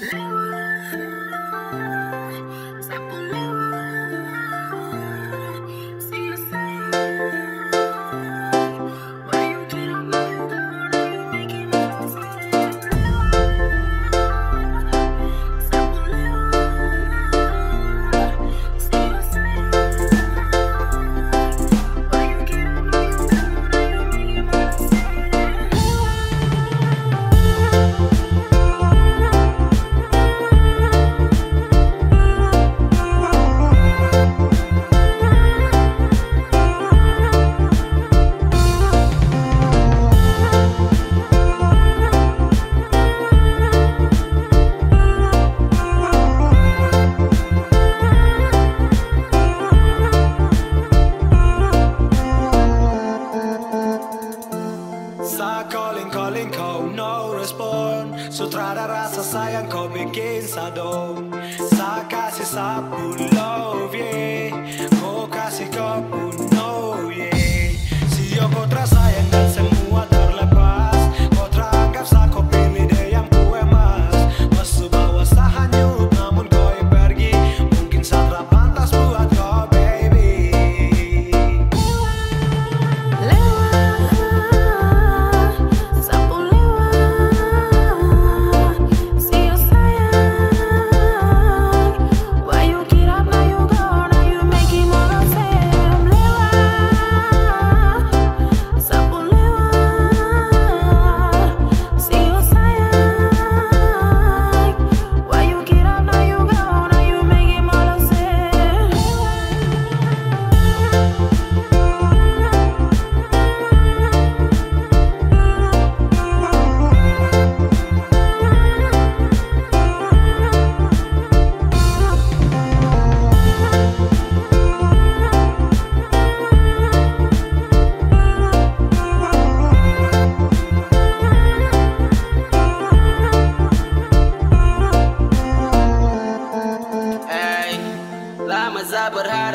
Thank you. Start calling, calling, call, no response Sutra rasa sayang kau bikin sado Sa kasih sapu love, yeah. Kau kasih kopi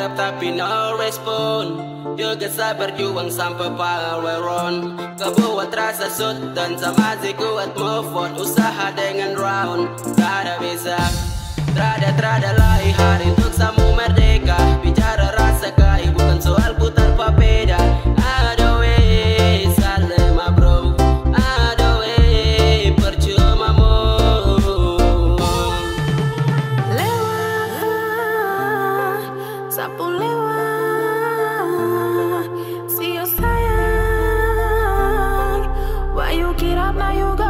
harap tapi no respon Juga saya berjuang sampai paweron Kebuat rasa sud dan sama si kuat move on. Usaha dengan round. Tidak bisa. Terada-terada lain hari untuk sama See you saying Why you get up? Now you go